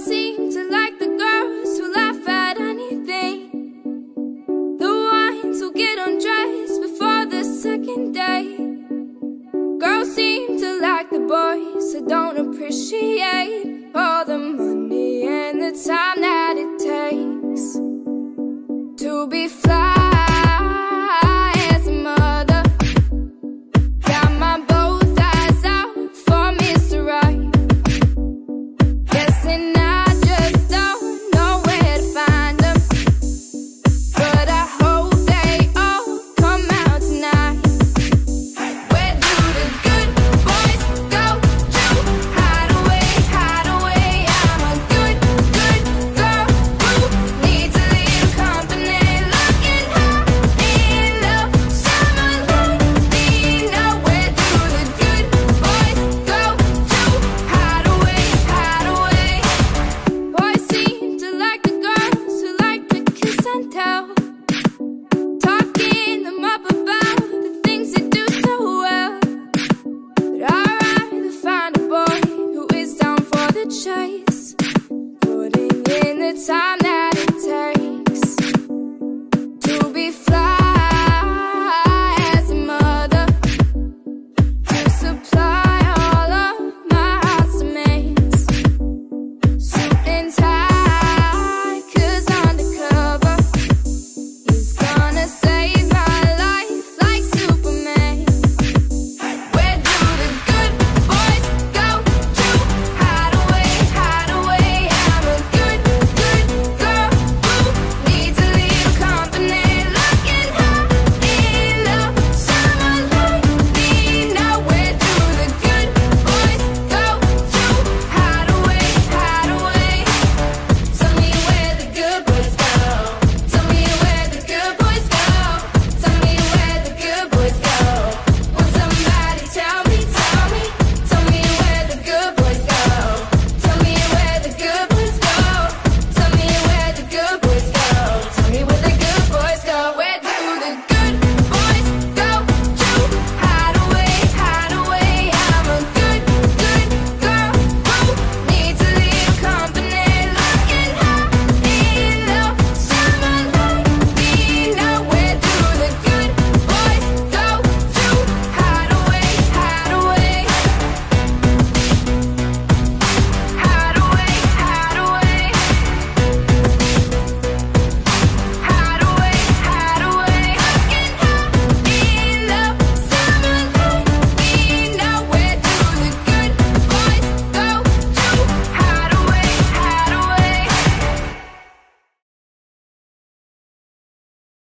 seem to like the girls who laugh at anything. The ones who get undressed before the second day. Girls seem to like the boys who don't appreciate all the money and the time that it takes to be fly. And. time